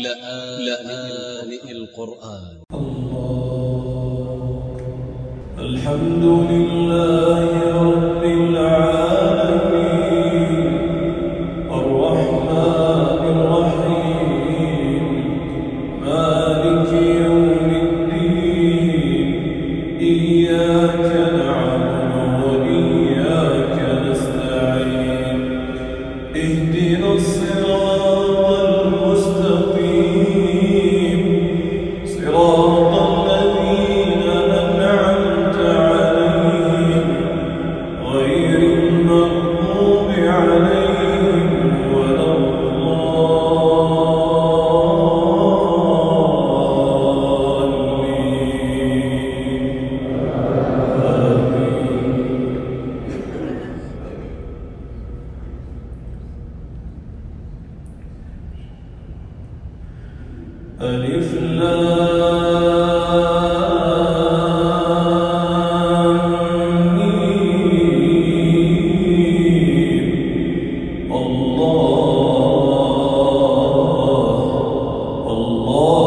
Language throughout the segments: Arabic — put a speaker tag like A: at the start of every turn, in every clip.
A: لآن القرآن.
B: الله الحمد لله رب الله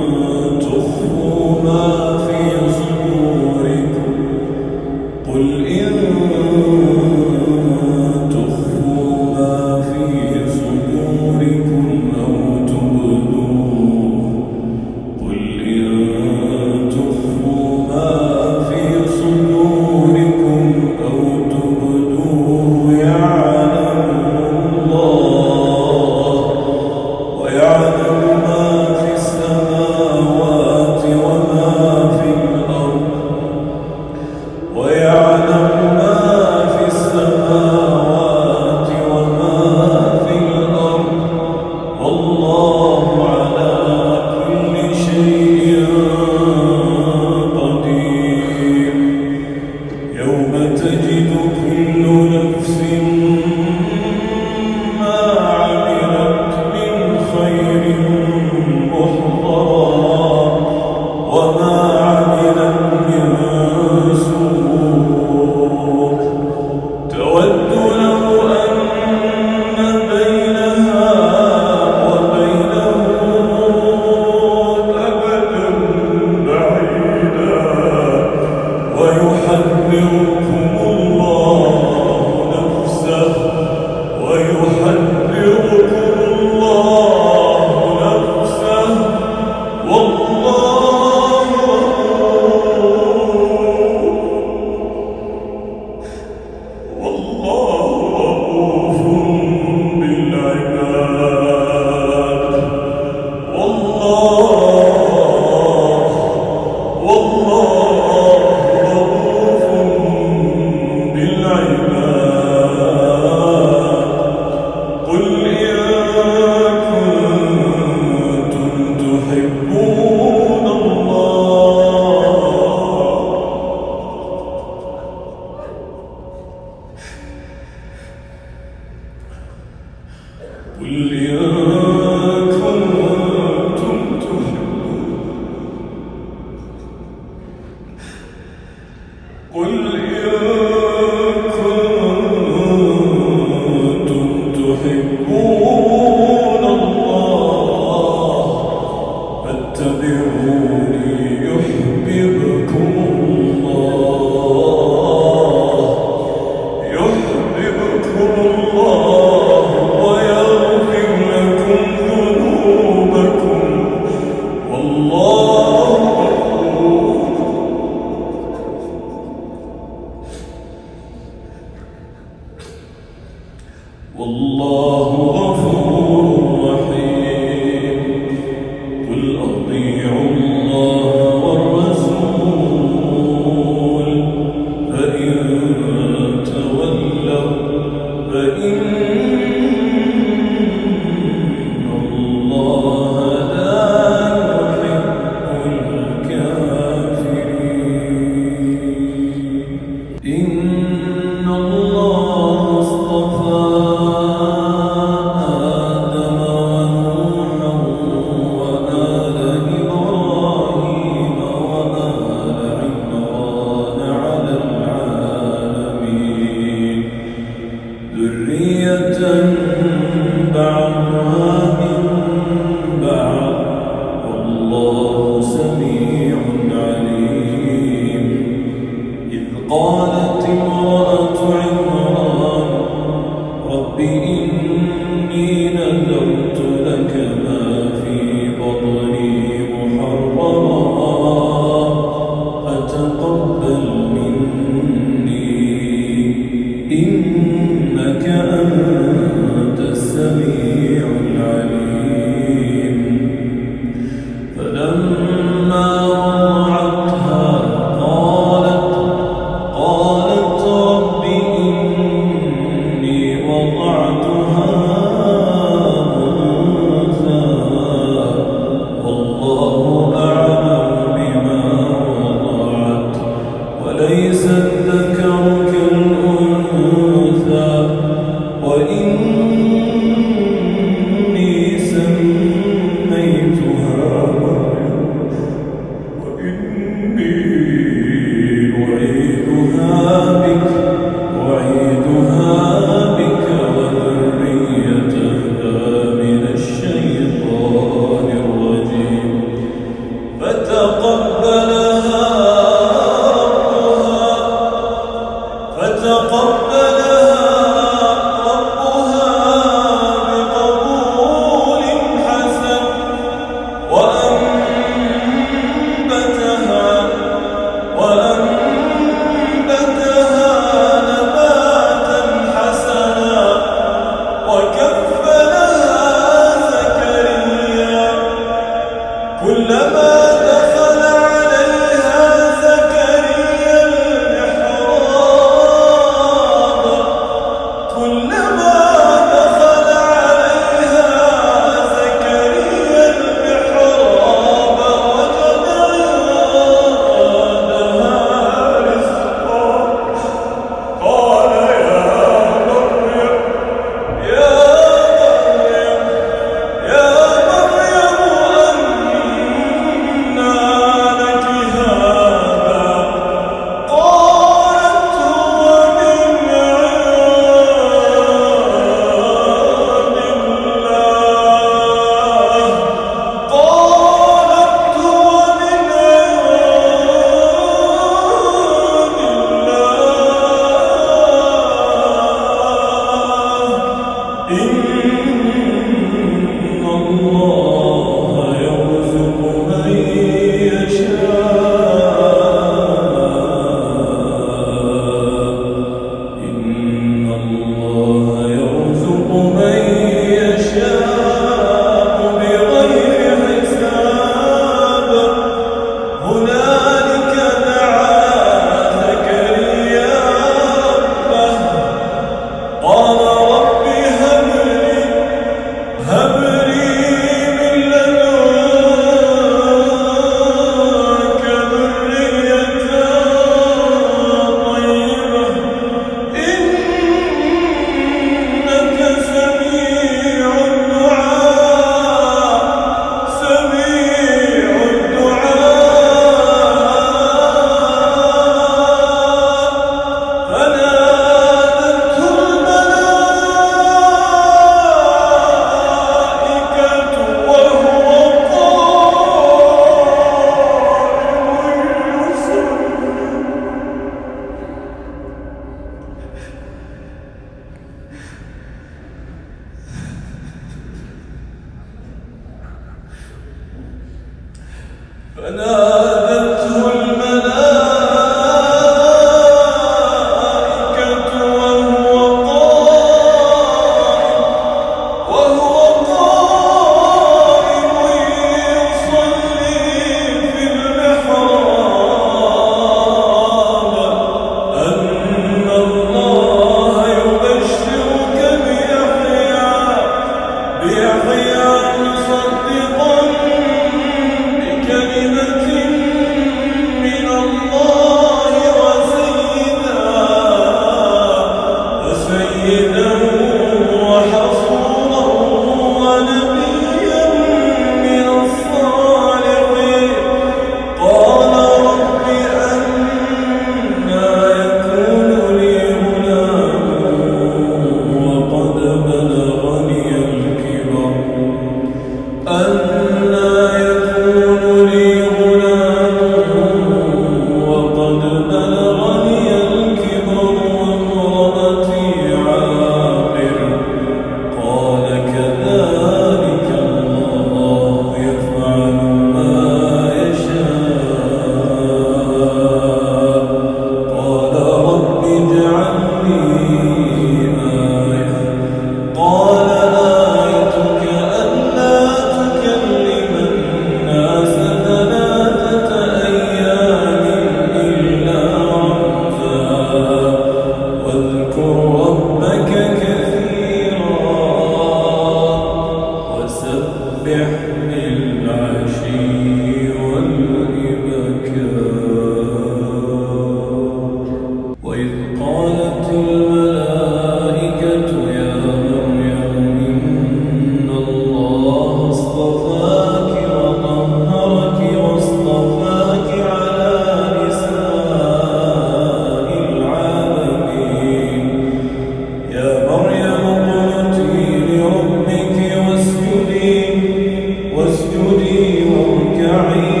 B: i Amém.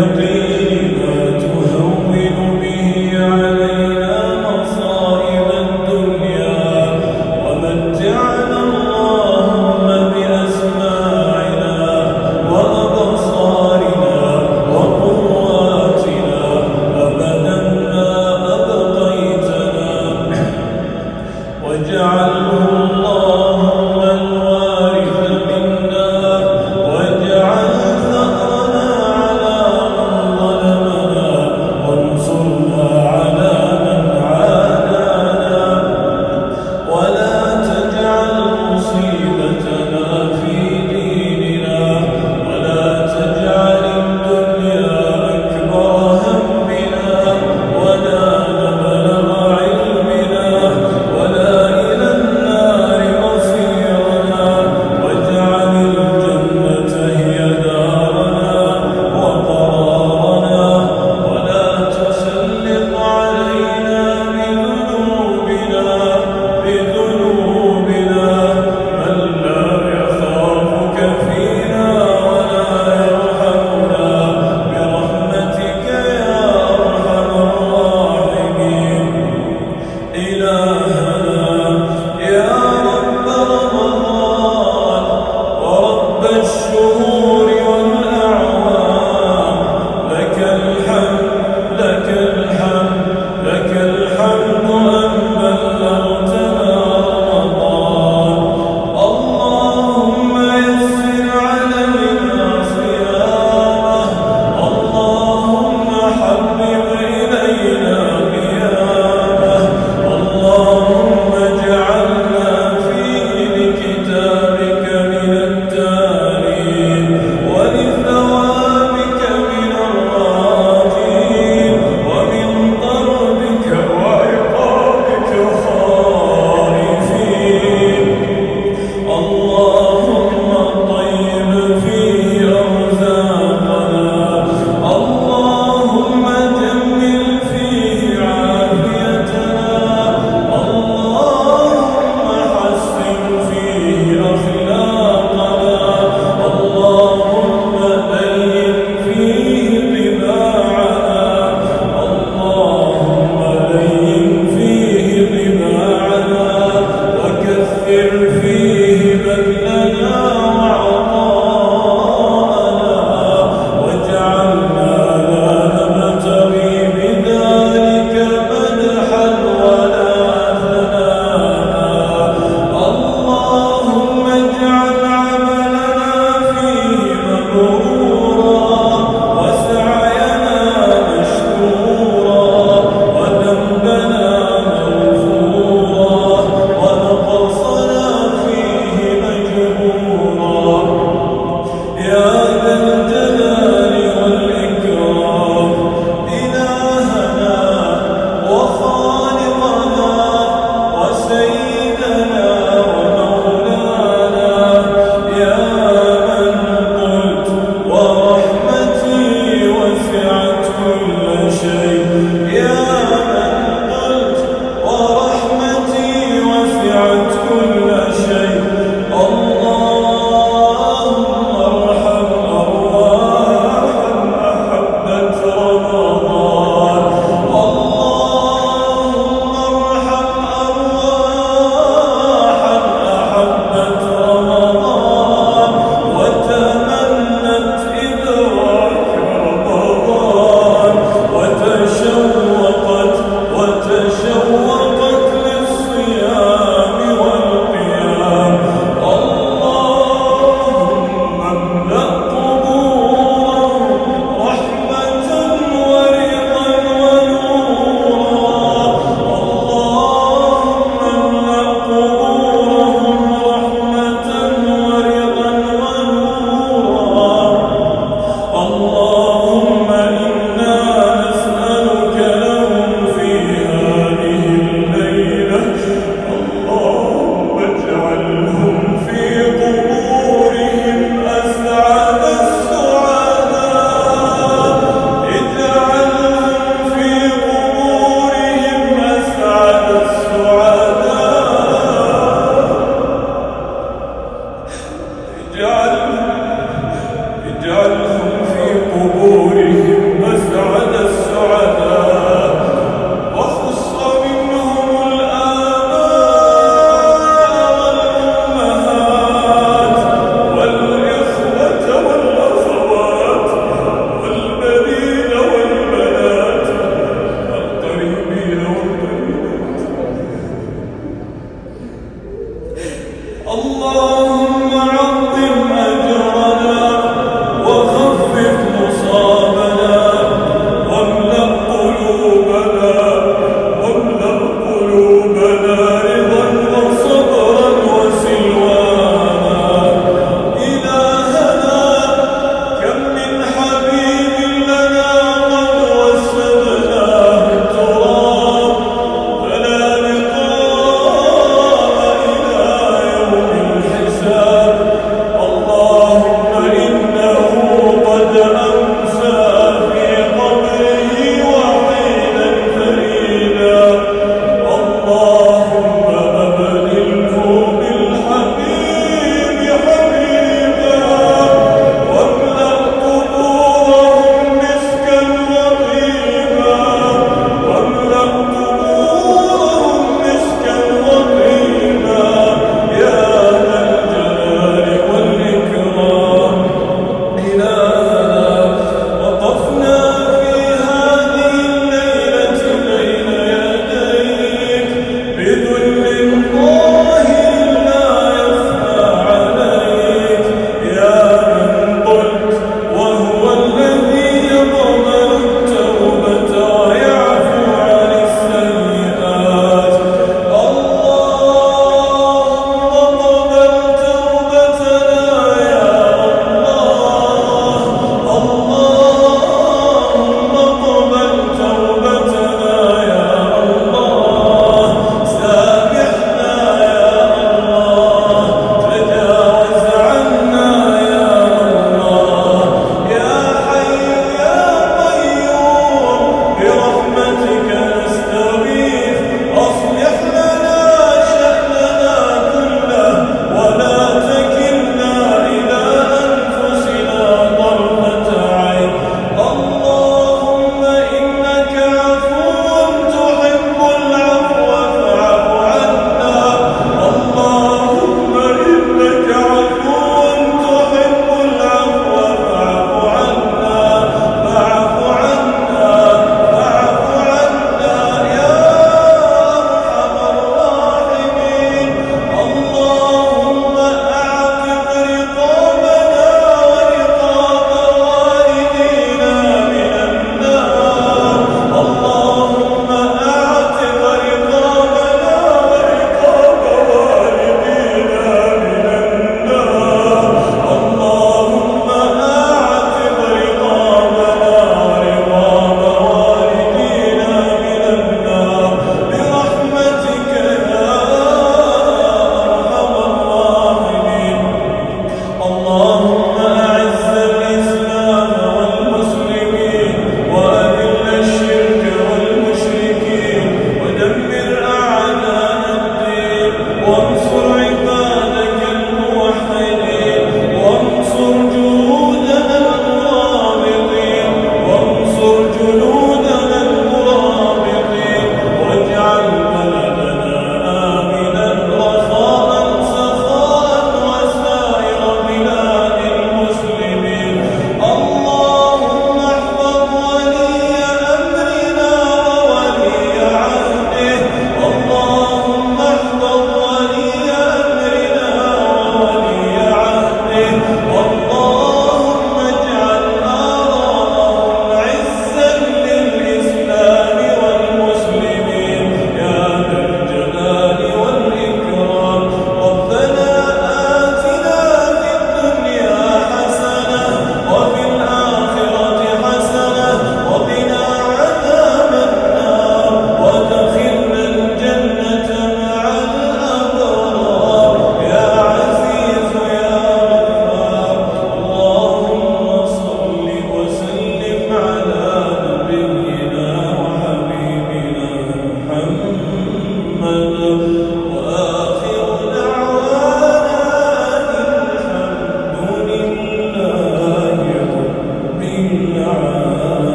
B: não tem